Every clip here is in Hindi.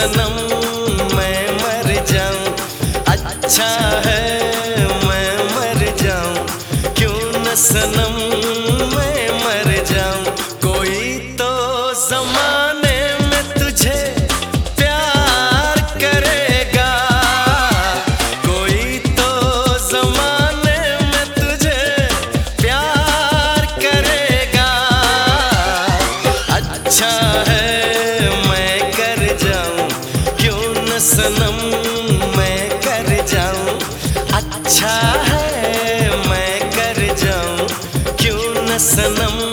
सनम मैं मर जाऊँ। अच्छा है मैं मर जाऊँ। क्यों न सनम अच्छा है मैं कर जाऊँ? क्यों न सनम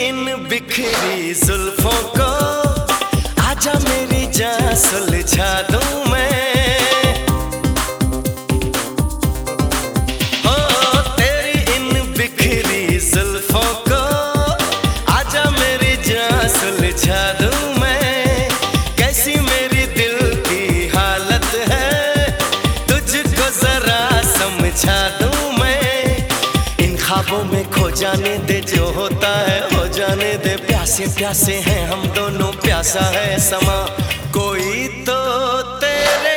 इन बिखरी जुल्फों को आजा मेरी जान सुलझा दूँ मैं। मैं खो जाने दे जो होता हो जाने दे। प्यासे प्यासे हैं हम दोनों, प्यासा है समा। कोई तो तेरे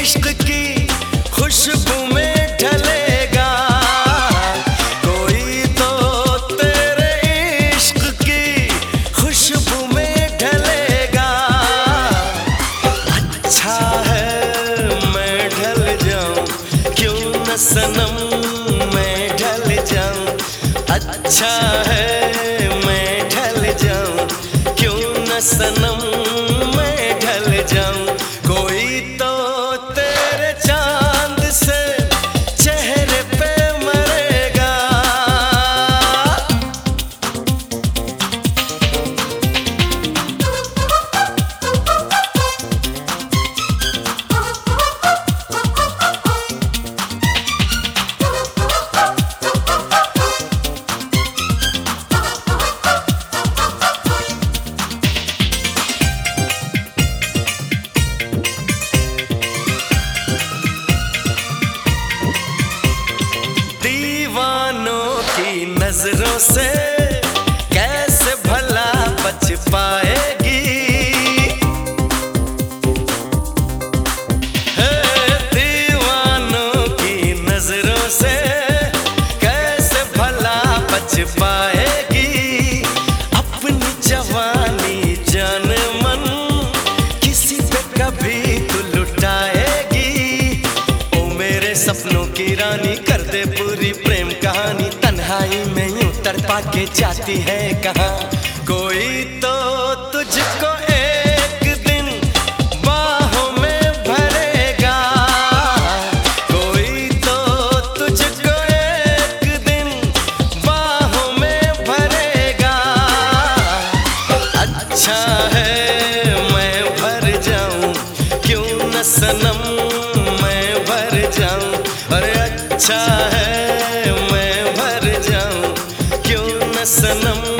इश्क की खुशबू में ढलेगा। कोई तो तेरे इश्क की खुशबू में ढलेगा। अच्छा है मैं ढल जाऊँ, क्यों न सनम मैं ढल जाऊँ। अच्छा है सनम मैं से कैसे भला बच पाएगी? दीवानों की नज़रों से कैसे भला बच पाएगी? अपनी जवानी जान मन किसी पे कभी तू लुटाएगी। ओ मेरे सपनों की रानी कर दे पूरी प्रेम यूँ तड़पा के जाती है कहाँ? कोई तो तुझको एक दिन बाहों में भरेगा। कोई तो तुझको एक दिन बाहों में भरेगा। अच्छा है मैं भर जाऊँ, क्यों न सनम मैं भर जाऊँ? अरे अच्छा है வசனம்